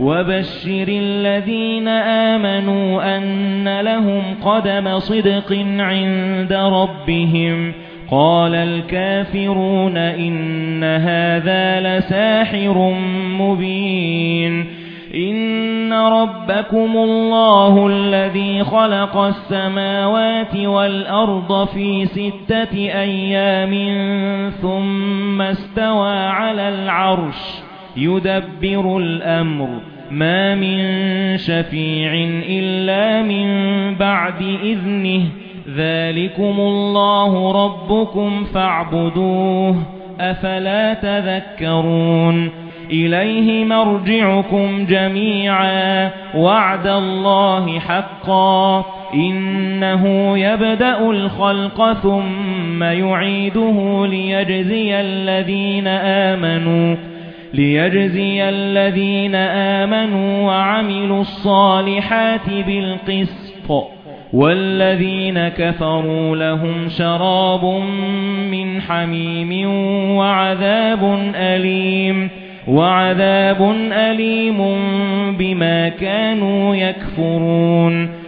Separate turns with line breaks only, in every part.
وَبَشِّرِ الَّذِينَ آمَنُوا أَنَّ لَهُمْ قَدَمَ صِدْقٍ عِندَ رَبِّهِمْ. قَالَ الْكَافِرُونَ إِنَّ هَذَا لَسَاحِرٌ مُبِينٌ. إِنَّ رَبَّكُمُ اللَّهُ الَّذِي خَلَقَ السَّمَاوَاتِ وَالْأَرْضَ فِي سِتَّةِ أَيَّامٍ ثُمَّ اسْتَوَى عَلَى الْعَرْشِ. يُدَبِّرُ الْأَمْرَ. مَا مِن شَفِيعٍ إِلَّا مِن بَعْدِ إِذْنِهِ. ذَلِكُمُ اللَّهُ رَبُّكُمْ فَاعْبُدُوهُ. أَفَلَا تَذَكَّرُونَ؟ إِلَيْهِ مَرْجِعُكُمْ جَمِيعًا. وَعْدَ اللَّهِ حَقًّا. إِنَّهُ يَبْدَأُ الْخَلْقَ ثُمَّ يُعِيدُهُ لِيَجْزِيَ الَّذِينَ آمَنُوا. لِيَجْزِيَ الَّذِينَ آمَنُوا وَعَمِلُوا الصَّالِحَاتِ بِالْقِسْطِ وَالَّذِينَ كَفَرُوا لَهُمْ شَرَابٌ مِّنْ حَمِيمٍ وَعَذَابٌ أَلِيمٌ وَعَذَابٌ أَلِيمٌ بِمَا كَانُوا يَكْفُرُونَ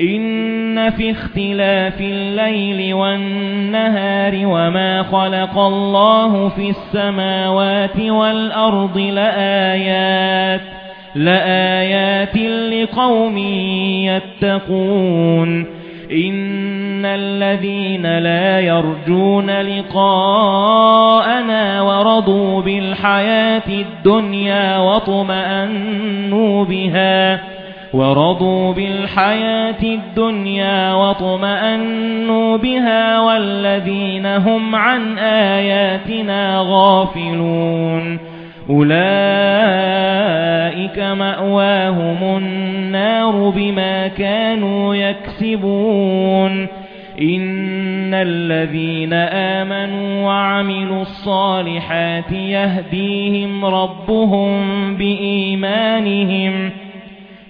إِنَّ فِي اخْتِلَافِ اللَّيْلِ وَالنَّهَارِ وَمَا خَلَقَ اللَّهُ فِي السَّمَاوَاتِ وَالْأَرْضِ لَآيَاتٍ لَآيَاتٍ لِقَوْمٍ يَتَّقُونَ. إِنَّ الَّذِينَ لَا يَرْجُونَ لِقَاءَنَا وَرَضُوا بِالْحَيَاةِ الدُّنْيَا وَاطْمَأَنُّوا بِهَا. وَرَضُوا بِالْحَيَاةِ الدُّنْيَا وَاطْمَأَنُّوا بِهَا وَالَّذِينَ هُمْ عَن آيَاتِنَا غَافِلُونَ. أُولَئِكَ مَأْوَاهُمُ النَّارُ بِمَا كَانُوا يَكْسِبُونَ. إِنَّ الَّذِينَ آمَنُوا وَعَمِلُوا الصَّالِحَاتِ يَهْدِيهِمْ رَبُّهُم بِإِيمَانِهِمْ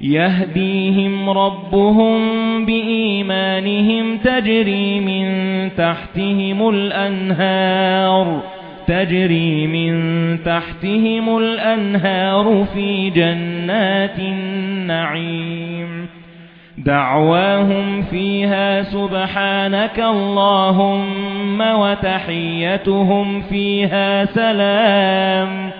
يَهْدِيهِمْ رَبُّهُم بِإِيمَانِهِمْ تَجْرِي مِن تَحْتِهِمُ الْأَنْهَارُ تَجْرِي مِن تَحْتِهِمُ الْأَنْهَارُ فِي جَنَّاتِ النَّعِيمِ. دَعْوَاهُمْ فِيهَا سُبْحَانَكَ اللَّهُمَّ وَتَحِيَّتُهُمْ فِيهَا سَلَامٌ.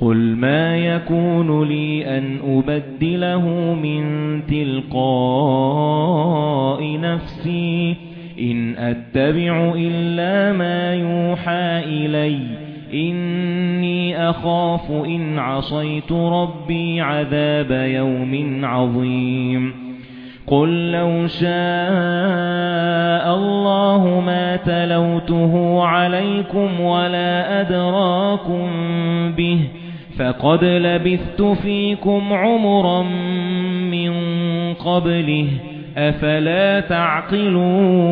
قُلْ مَا يَكُونُ لِي أَنْ أُبَدِّلَهُ مِنْ تِلْقَاءِ نَفْسِي إِنْ أَتَّبِعُ إِلَّا مَا يُوحَى إِلَيَّ إِنِّي أَخَافُ إِنْ عَصَيْتُ رَبِّي عَذَابَ يَوْمٍ عَظِيمٍ قُل لَّوْ شَاءَ اللَّهُ مَا تَلَوْتُهُ عَلَيْكُمْ وَلَا أَدْرَاكُمْ بِهِ فَقَدْ لَبِثْتُ فِيكُمْ عُمُرًا مِّن قَبْلِهِ أَفَلَا تَعْقِلُونَ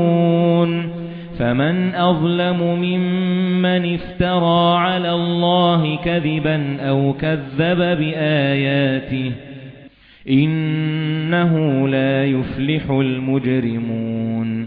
فَمَنْ أَظْلَمُ مِمَّنِ افْتَرَى عَلَى اللَّهِ كَذِبًا أَوْ كَذَّبَ بِآيَاتِهِ إِنَّهُ لَا يُفْلِحُ الْمُجْرِمُونَ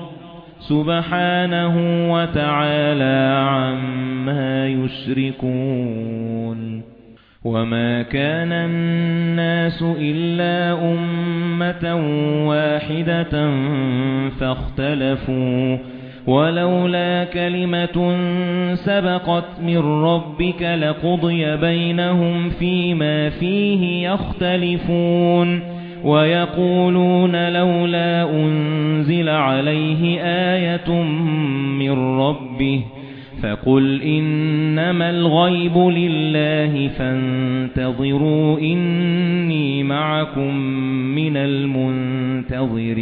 سُبْحَانَهُ وَتَعَالَى عَمَّا يُشْرِكُونَ وَمَا كَانَ النَّاسُ إِلَّا أُمَّةً وَاحِدَةً فَاخْتَلَفُوا وَلَوْلَا كَلِمَةٌ سَبَقَتْ مِنْ رَبِّكَ لَقُضِيَ بَيْنَهُمْ فِيمَا فِيهِ يَخْتَلِفُونَ وَيَقُولُونَ لَوْلَا أُنْزِلَ عَلَيْهِ آيَةٌ مِنْ رَبِّهِ فَقُلْ إِنَّمَا الْغَيْبُ لِلَّهِ فَانتَظِرُوا إِنِّي مَعَكُمْ مِنَ الْمُنتَظِرِينَ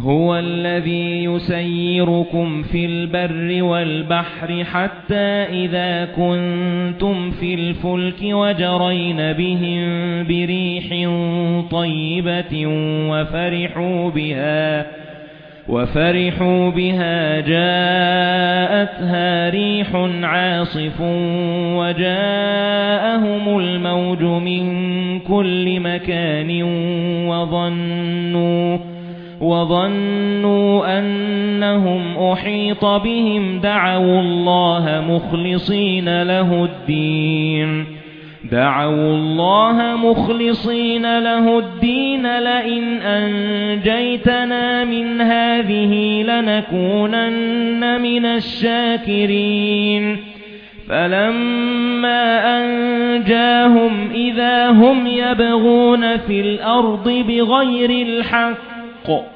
هُوَ الَّذِي يُسَيِّرُكُمْ فِي الْبَرِّ وَالْبَحْرِ حَتَّى إِذَا كُنتُمْ فِي الْفُلْكِ وَجَرَيْنَ بِهِم بِرِيحٍ طَيِّبَةٍ وَفَرِحُوا بِهَا وَفَرِحُوا بِهَا جَاءَتْهَا رِيحٌ عَاصِفٌ وَجَاءَهُمُ الْمَوْجُ مِنْ كُلِّ مَكَانٍ وَظَنُّوا وَظَنُّوا أَنَّهُمْ أُحِيطَ بِهِمْ دَعَوُا اللَّهَ مُخْلِصِينَ لَهُ الدِّينَ. دَعَوُا اللَّهَ مُخْلِصِينَ لَهُ الدِّينَ. لَئِنْ أَنْجَيْتَنَا مِنْ هَذِهِ لَنَكُونَنَّ مِنَ الشَّاكِرِينَ. فَلَمَّا أَنْجَاهُمْ إِذَا هُمْ يَبْغُونَ فِي الْأَرْضِ بِغَيْرِ الْحَقِّ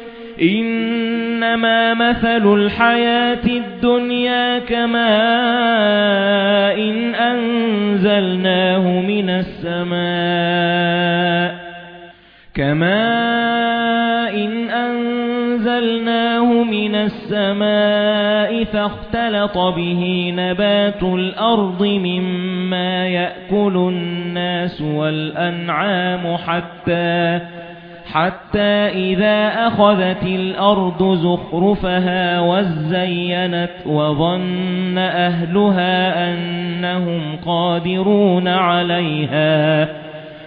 إِنَّمَا مَثَلُ الْحَيَاةِ الدُّنْيَا كَمَاءٍ إن أَنزَلْنَاهُ مِنَ السَّمَاءِ كَمَاءٍ إن أَنزَلْنَاهُ مِنَ السَّمَاءِ فَاخْتَلَطَ بِهِ نَبَاتُ الْأَرْضِ مِمَّا يَأْكُلُ النَّاسُ وَالْأَنْعَامُ حَتَّى حَتَّى إِذَا أَخَذَتِ الْأَرْضُ زُخْرُفَهَا وَزَيَّنَتْ وَظَنَّ أَهْلُهَا أَنَّهُمْ قَادِرُونَ عَلَيْهَا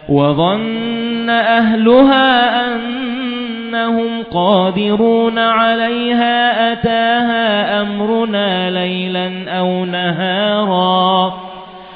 وَظَنَّ أَهْلُهَا أَنَّ أَنَّهُمْ قَادِرُونَ عَلَيْهَا أَتَاهَا أَمْرُنَا لَيْلًا أَوْ نَهَارًا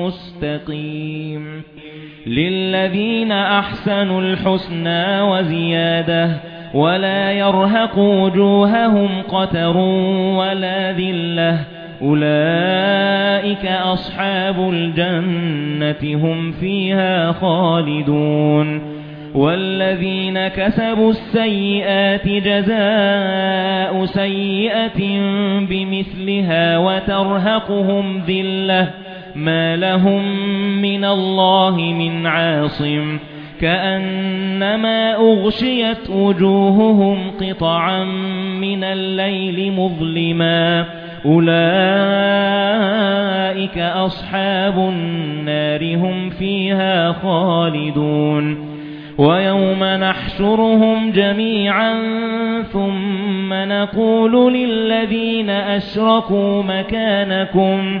مُسْتَقِيمٍ. لِلَّذِينَ أَحْسَنُوا الْحُسْنَى وَزِيَادَةٌ وَلَا يَرْهَقُ وُجُوهَهُمْ قَتَرٌ وَلَا ذِلَّةٌ. أُولَئِكَ أَصْحَابُ الْجَنَّةِ هُمْ فِيهَا خَالِدُونَ. وَالَّذِينَ كَسَبُوا السَّيِّئَاتِ جَزَاءُ سَيِّئَةٍ بِمِثْلِهَا وَتَرْهَقُهُمْ ذِلَّةٌ. مَا لَهُم مِّنَ اللَّهِ مِنْ عَاصِمٍ كَأَنَّمَا أُغْشِيَتْ وُجُوهُهُمْ قِطَعًا مِنَ اللَّيْلِ مُظْلِمًا أُولَئِكَ أَصْحَابُ النَّارِ هُمْ فِيهَا خَالِدُونَ وَيَوْمَ نَحْشُرُهُمْ جَمِيعًا ثُمَّ نَقُولُ لِلَّذِينَ أَشْرَكُوا مَكَانَكُمْ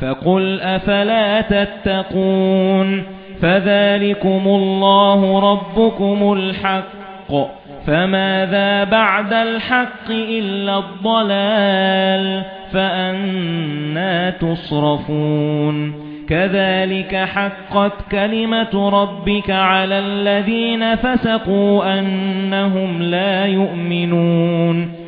فَقُلْ أَفَلَا تَتَّقُونَ فَذَلِكُمُ اللَّهُ رَبُّكُمُ الْحَقُّ فَمَاذَا بَعْدَ الْحَقِّ إِلَّا الضَّلَالُ فَأَنَّى تُصْرَفُونَ كَذَلِكَ حَقَّتْ كَلِمَةُ رَبِّكَ عَلَى الَّذِينَ فَسَقُوا أَنَّهُمْ لَا يُؤْمِنُونَ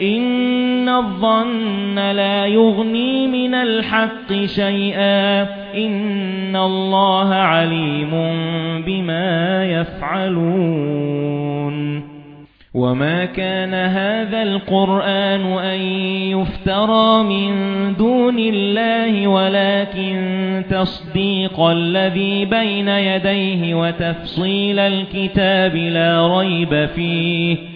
إِنَّ الظَّنَّ لَا يُغْنِي مِنَ الْحَقِّ شَيْئًا إِنَّ اللَّهَ عَلِيمٌ بِمَا يَفْعَلُونَ وَمَا كَانَ هَذَا الْقُرْآنُ أَن يُفْتَرَى مِن دُونِ اللَّهِ وَلَكِن تَصْدِيقَ الَّذِي بَيْنَ يَدَيْهِ وَتَفْصِيلَ الْكِتَابِ لَا رَيْبَ فِيهِ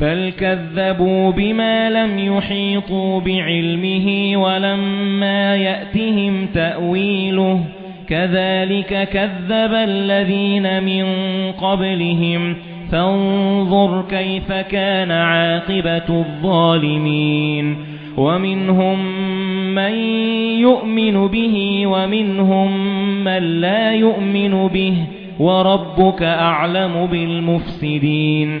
بَلْ كَذَّبُوا بِمَا لَمْ يُحِيطُوا بِعِلْمِهِ وَلَمَّا يَأْتِهِمْ تَأْوِيلُهُ كَذَلِكَ كَذَّبَ الَّذِينَ مِن قَبْلِهِمْ فَانظُرْ كَيْفَ كَانَ عَاقِبَةُ الظَّالِمِينَ وَمِنْهُمْ مَن يُؤْمِنُ بِهِ وَمِنْهُمْ مَن لَّا يُؤْمِنُ بِهِ وَرَبُّكَ أَعْلَمُ بِالْمُفْسِدِينَ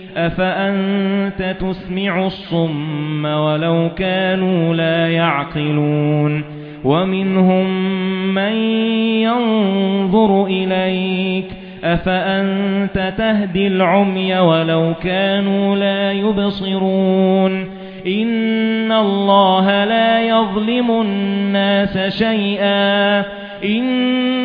أَفَأَنْتَ تُسْمِعُ الصُّمَّ وَلَوْ كَانُوا لَا يَعْقِلُونَ وَمِنْهُمْ مَن يَنظُرُ إِلَيْكَ أَفَأَنْتَ تَهْدِي الْعُمْيَ وَلَوْ كَانُوا لَا يُبْصِرُونَ إِنَّ اللَّهَ لَا يَظْلِمُ النَّاسَ شَيْئًا إِنَّ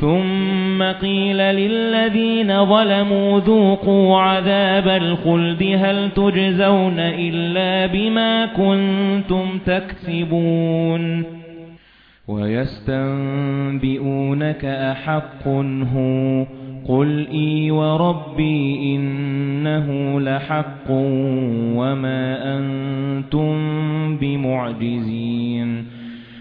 ثُمَّ قِيلَ لِلَّذِينَ ظَلَمُوا ذُوقُوا عَذَابَ الْخُلْدِ هَلْ تُجْزَوْنَ إِلَّا بِمَا كُنتُمْ تَكْسِبُونَ وَيَسْتَنبِئُونَكَ أَحَقٌّ هُوَ قُلْ إِي وَرَبِّي إِنَّهُ لَحَقٌّ وَمَا أَنتُم بِمُعْجِزِينَ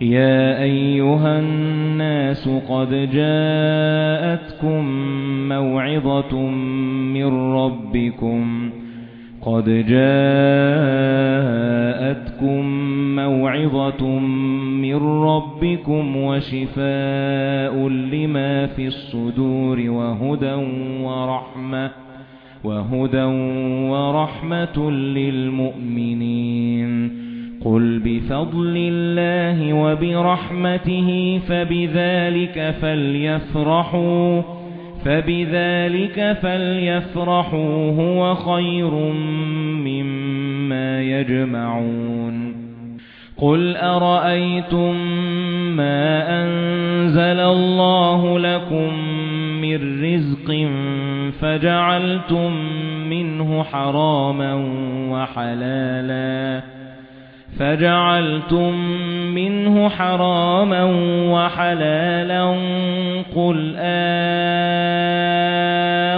يَا أَيُّهَا النَّاسُ قَدْ جَاءَتْكُمْ مَوْعِظَةٌ مِنْ رَبِّكُمْ. قَدْ جَاءَتْكُمْ مَوْعِظَةٌ مِنْ رَبِّكُمْ وَشِفَاءٌ لِمَا فِي الصُّدُورِ وَهُدًى وَرَحْمَةٌ وَهُدًى وَرَحْمَةٌ لِلْمُؤْمِنِينَ. قُلْ بِفَضْلِ اللَّهِ وَبِرَحْمَتِهِ فَبِذَلِكَ فَلْيَفْرَحُوا فَبِذَلِكَ فَلْيَفْرَحُوا هُوَ خَيْرٌ مِّمَّا يَجْمَعُونَ قُلْ أَرَأَيْتُم مَّا أَنزَلَ اللَّهُ لَكُم مِّن رِّزْقٍ فَجَعَلْتُم مِّنْهُ حَرَامًا وَحَلَالًا فَجَعَلْتُم مِّنْهُ حَرَامًا وَحَلَالًا قُلْ آه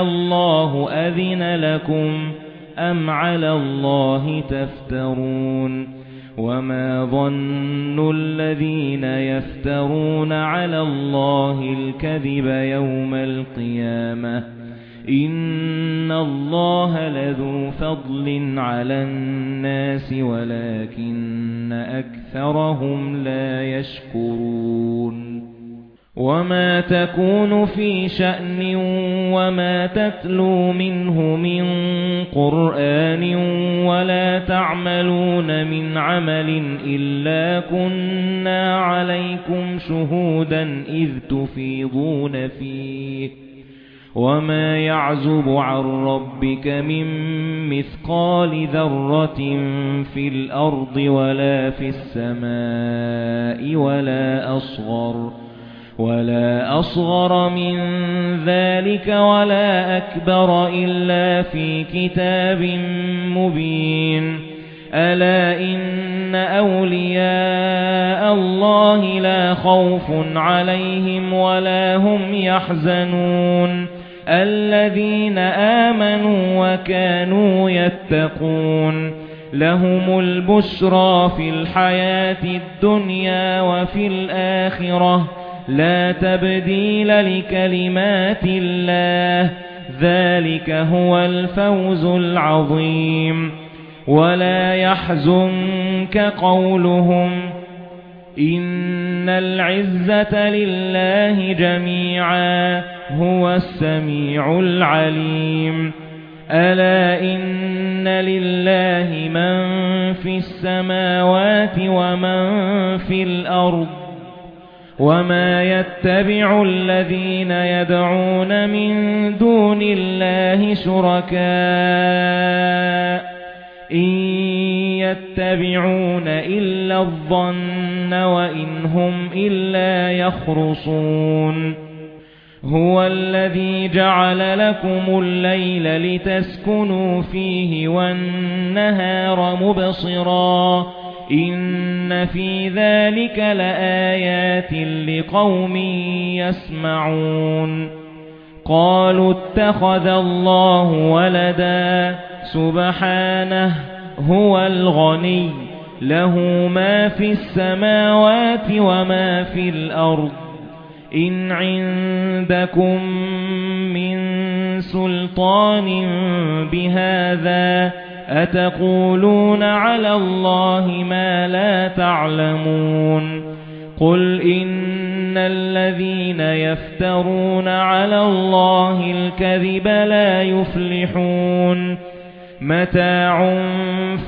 اللَّهُ أَذِنَ لَكُمْ أَمْ عَلَى اللَّهِ تَفْتَرُونَ وَمَا ظَنُّ الَّذِينَ يَفْتَرُونَ عَلَى اللَّهِ الْكَذِبَ يَوْمَ الْقِيَامَةِ إِنَّ اللَّهَ لَذُو فَضْلٍ عَلَى النَّاسِ وَلَكِنَّ أَكْثَرَهُمْ لَا يَشْكُرُونَ وَمَا تَكُونُ فِي شَأْنٍ وَمَا تَتْلُو مِنْهُ مِنْ قُرْآنٍ وَلَا تَعْمَلُونَ مِنْ عَمَلٍ إِلَّا كُنَّا عَلَيْكُمْ شُهُودًا إِذْ تُفِيضُونَ فِيهِ وَمَا يَعْزُبُ عَن رَّبِّكَ مِن مِّثْقَالِ ذَرَّةٍ فِي الْأَرْضِ وَلَا فِي السَّمَاءِ وَلَا أَصْغَرَ وَلَا أَصْغَرَ مِنْ ذَلِكَ وَلَا أَكْبَرَ إِلَّا فِي كِتَابٍ مُبِينٍ أَلَا إِنَّ أَوْلِيَاءَ اللَّهِ لَا خَوْفٌ عَلَيْهِمْ وَلَا هُمْ يَحْزَنُونَ الَّذِينَ آمَنُوا وَكَانُوا يَتَّقُونَ لَهُمُ الْبُشْرَى فِي الْحَيَاةِ الدُّنْيَا وَفِي الْآخِرَةِ لا تبديل لكلمات الله ذلك هو الفوز العظيم ولا يحزنك قولهم إن العزة لله جميعا هو السميع العليم. ألا إن لله من في السماوات ومن في الأرض وَمَا يَتَّبِعُ الَّذِينَ يَدْعُونَ مِن دُونِ اللَّهِ شُرَكَاءَ إِن يَتَّبِعُونَ إِلَّا الظَّنَّ وَإِنْ هُمْ إِلَّا يَخْرُصُونَ. هُوَ الَّذِي جَعَلَ لَكُمُ اللَّيْلَ لِتَسْكُنُوا فِيهِ وَالنَّهَارَ مُبْصِرًا. إِنَّ فِي ذَلِكَ لَآيَاتٍ لِقَوْمٍ يَسْمَعُونَ. قَالُوا اتَّخَذَ اللَّهُ وَلَدًا. سُبْحَانَهُ هُوَ الْغَنِيُّ. لَهُ مَا فِي السَّمَاوَاتِ وَمَا فِي الْأَرْضِ. إِنْ عِندَكُمْ مِنْ سُلْطَانٍ بِهَذَا أَتَقُولُونَ عَلَى اللَّهِ مَا لَا تَعْلَمُونَ قُلْ إِنَّ الَّذِينَ يَفْتَرُونَ عَلَى اللَّهِ الْكَذِبَ لَا يُفْلِحُونَ مَتَاعٌ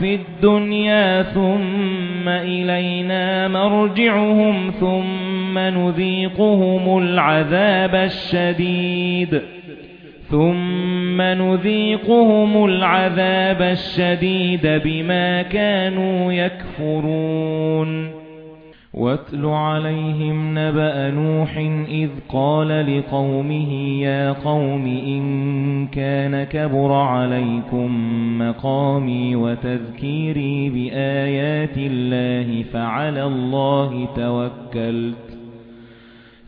فِي الدُّنْيَا ثُمَّ إِلَيْنَا مَرْجِعُهُمْ ثُمَّ نُذِيقُهُمُ الْعَذَابَ الشَّدِيدَ. ثُمَّ نُذِيقُهُمُ الْعَذَابَ الشَّدِيدَ بِمَا كَانُوا يَكْفُرُونَ. وَاتْلُ عَلَيْهِمْ نَبَأَ نُوحٍ إِذْ قَالَ لِقَوْمِهِ يَا قَوْمِ إِن كَانَ كَبُرَ عَلَيْكُمْ مَقَامِي وَتَذْكِيرِي بِآيَاتِ اللَّهِ فَعَلَى اللَّهِ تَوَكَّلْتُ.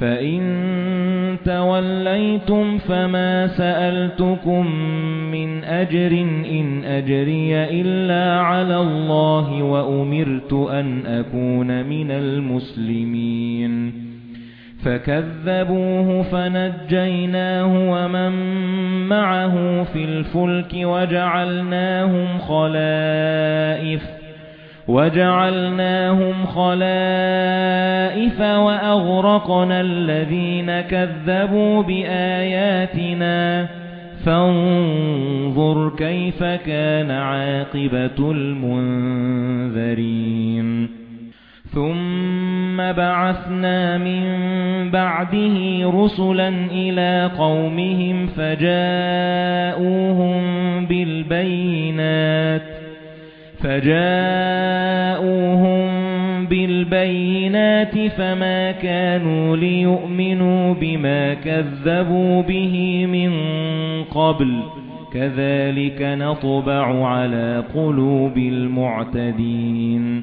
فَإِن تَوَلَّيْتُمْ فَمَا سَأَلْتُكُم مِّنْ أَجْرٍ إِنْ أَجْرِيَ إِلَّا عَلَى اللَّهِ وَأُمِرْتُ أَنْ أَكُونَ مِنَ الْمُسْلِمِينَ فَكَذَّبُوهُ فَنَجَّيْنَاهُ وَمَن مَّعَهُ فِي الْفُلْكِ وَجَعَلْناهُمْ خَلَائِفَ وَجَعَلْنَاهُمْ خَلَائِفَ وَأَغْرَقْنَا الَّذِينَ كَذَّبُوا بِآيَاتِنَا. فَانظُرْ كَيْفَ كَانَ عَاقِبَةُ الْمُنذَرِينَ. ثُمَّ بَعَثْنَا مِن بَعْدِهِ رُسُلًا إِلَى قَوْمِهِمْ فَجَاءُوهُم بِالْبَيِّنَاتِ. فَجَاءُوهُم بِالْبَيِّنَاتِ فَمَا كَانُوا لِيُؤْمِنُوا بِمَا كَذَّبُوا بِهِ مِن قَبْلُ كَذَلِكَ نَطْبَعُ عَلَى قُلُوبِ الْمُعْتَدِينَ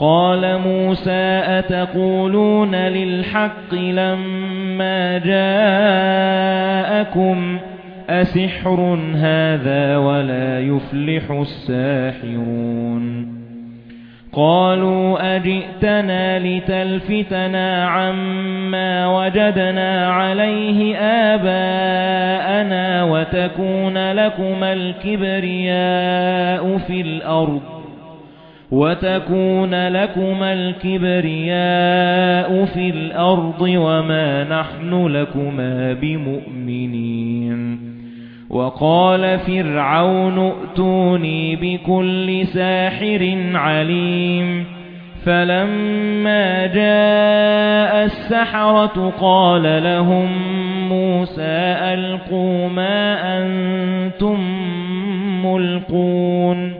قَالَ مُوسَى أَتَقُولُونَ لِلْحَقِّ لَمَّا جَاءَكُمْ أَسِحْرٌ هَذَا وَلَا يُفْلِحُ السَّاحِرُونَ قَالُوا أَجِئْتَنَا لِتَلْفِتَنَا عَمَّا وَجَدْنَا عَلَيْهِ آبَاءَنَا وَتَكُونَ لَكُمَا الْكِبْرِيَاءُ فِي الْأَرْضِ وَتَكُونَ لَكُمَا الْكِبْرِيَاءُ فِي الْأَرْضِ وَمَا نَحْنُ لَكُمَا بِمُؤْمِنِينَ وَقَالَ فِرْعَوْنُ ائْتُونِي بِكُلِّ سَاحِرٍ عَلِيمٍ فَلَمَّا جَاءَ السَّحَرَةُ قَالَ لَهُم مُوسَى أَلْقُوا مَا أَنتُم مُلْقُونَ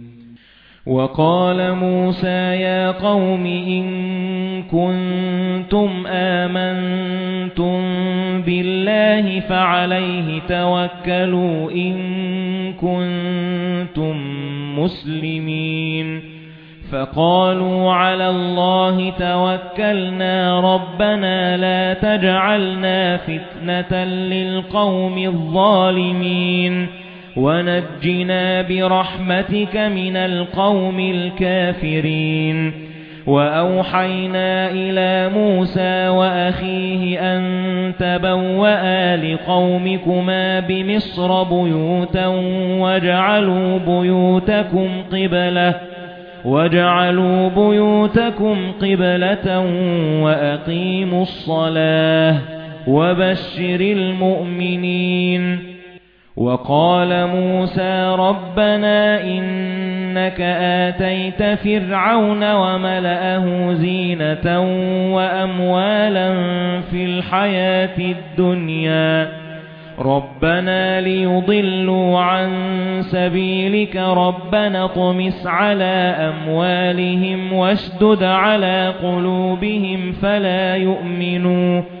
وَقَالَ مُوسَى يَا قَوْمِ إِن كُنتُمْ آمَنتُم بِاللَّهِ فَعَلَيْهِ تَوَكَّلُوا إِن كُنتُم مُّسْلِمِينَ. فَقَالُوا عَلَى اللَّهِ تَوَكَّلْنَا رَبَّنَا لَا تَجْعَلْنَا فِتْنَةً لِلْقَوْمِ الظَّالِمِينَ. وَنَجِّنَا بِرَحْمَتِكَ مِنَ الْقَوْمِ الْكَافِرِينَ. وَأَوْحَيْنَا إِلَى مُوسَى وَأَخِيهِ أَن تَبَوَّآ لِقَوْمِكُمَا بِمِصْرَ بُيُوتًا وَاجْعَلُوا بُيُوتَكُمْ قِبْلَةً وَاجْعَلُوا بُيُوتَكُمْ قِبْلَةً وَأَقِيمُوا الصَّلَاةَ وَبَشِّرِ الْمُؤْمِنِينَ. وَقَالَ مُوسَى رَبَّنَا إِنَّكَ آتَيْتَ فِرْعَوْنَ وَمَلَأَهُ زِينَةً وَأَمْوَالًا فِي الْحَيَاةِ الدُّنْيَا. رَبَّنَا لِيُضِلُّوا عَن سَبِيلِكَ رَبَّنَا اطْمِسْ عَلَى أَمْوَالِهِمْ وَاشْدُدْ عَلَى قُلُوبِهِمْ فَلَا يُؤْمِنُوا.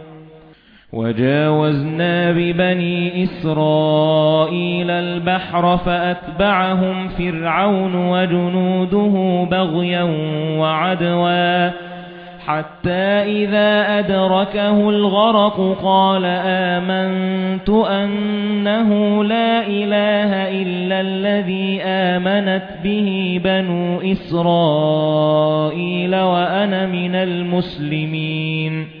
وَجَاوَزْنَا بِبَنِي إِسْرَائِيلَ الْبَحْرَ فَأَتْبَعَهُمْ فِرْعَوْنُ وَجُنُودُهُ بَغْيًا وَعَدْوًا. حَتَّى إِذَا أَدْرَكَهُ الْغَرَقُ قَالَ آمَنْتُ أَنَّهُ لَا إِلَٰهَ إِلَّا الَّذِي آمَنَتْ بِهِ بَنُو إِسْرَائِيلَ وَأَنَا مِنَ الْمُسْلِمِينَ.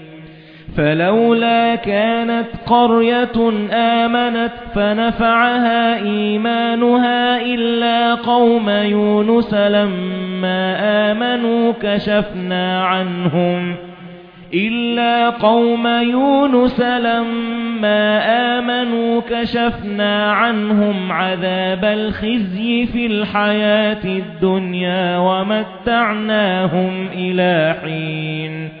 فَلَوْلَا كَانَتْ قَرْيَةٌ آمَنَتْ فَنَفَعَهَا إِيمَانُهَا إِلَّا قَوْمَ يُونُسَ لَمَّا آمَنُوا كَشَفْنَا عَنْهُمْ إِلَّا قَوْمَ يُونُسَ لَمَّا آمَنُوا كَشَفْنَا عَنْهُمْ عَذَابَ الْخِزْيِ فِي الْحَيَاةِ الدُّنْيَا وَمَتَّعْنَاهُمْ إِلَى حِينٍ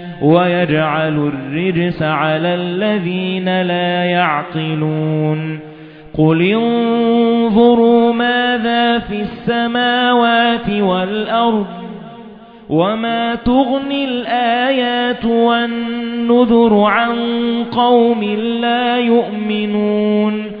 وَيَجْعَلُ الرِّجْسَ عَلَى الَّذِينَ لَا يَعْقِلُونَ. قُلِ انظُرُوا مَاذَا فِي السَّمَاوَاتِ وَالْأَرْضِ وَمَا تُغْنِي الْآيَاتُ وَالنُّذُرُ عَن قَوْمٍ لَّا يُؤْمِنُونَ.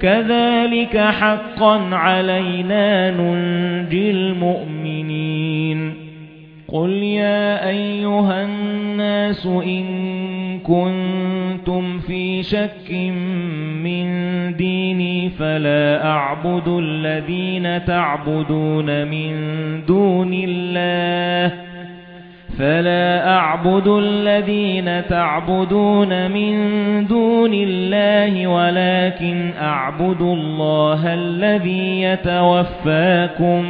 كَذَلِكَ حَقًّا عَلَيْنَا نُنْجِي الْمُؤْمِنِينَ قُلْ يَا أَيُّهَا النَّاسُ إِن كُنتُمْ فِي شَكٍّ مِّن دِينِي فَلَا أَعْبُدُ الَّذِينَ تَعْبُدُونَ مِن دُونِ اللَّهِ فَلَا أَعْبُدُ الَّذِينَ تَعْبُدُونَ مِن دُونِ اللَّهِ وَلَكِنْ أَعْبُدُ اللَّهَ الَّذِي يَتَوَفَّاكُمْ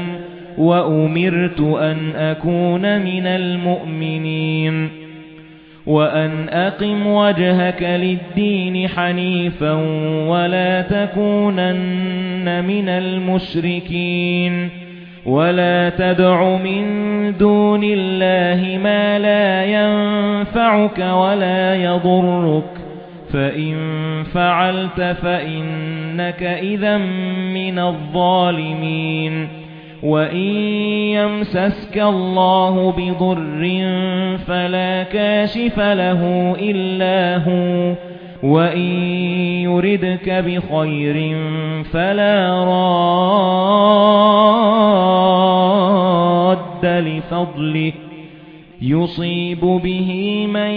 وَأُمِرْتُ أَنْ أَكُونَ مِنَ الْمُؤْمِنِينَ وَأَنْ أَقِمْ وَجْهَكَ لِلدِّينِ حَنِيفًا وَلَا تَكُونَنَّ مِنَ الْمُشْرِكِينَ وَلَا تَدْعُ مِن دُونِ اللَّهِ مَا لَا يَنفَعُكَ وَلَا يَضُرُّكَ فَإِن فَعَلْتَ فَإِنَّكَ إِذًا مِنَ الظَّالِمِينَ وَإِن يَمْسَسْكَ اللَّهُ بِضُرٍّ فَلَا كَاشِفَ لَهُ إِلَّا هُوَ وَإِن يُرِدْكَ بِخَيْرٍ فَلَا رَادَّ لِفَضْلِهِ يُصِيبُ بِهِ مَن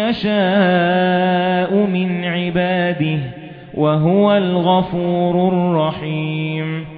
يَشَاءُ مِنْ عِبَادِهِ وَهُوَ الْغَفُورُ الرَّحِيمُ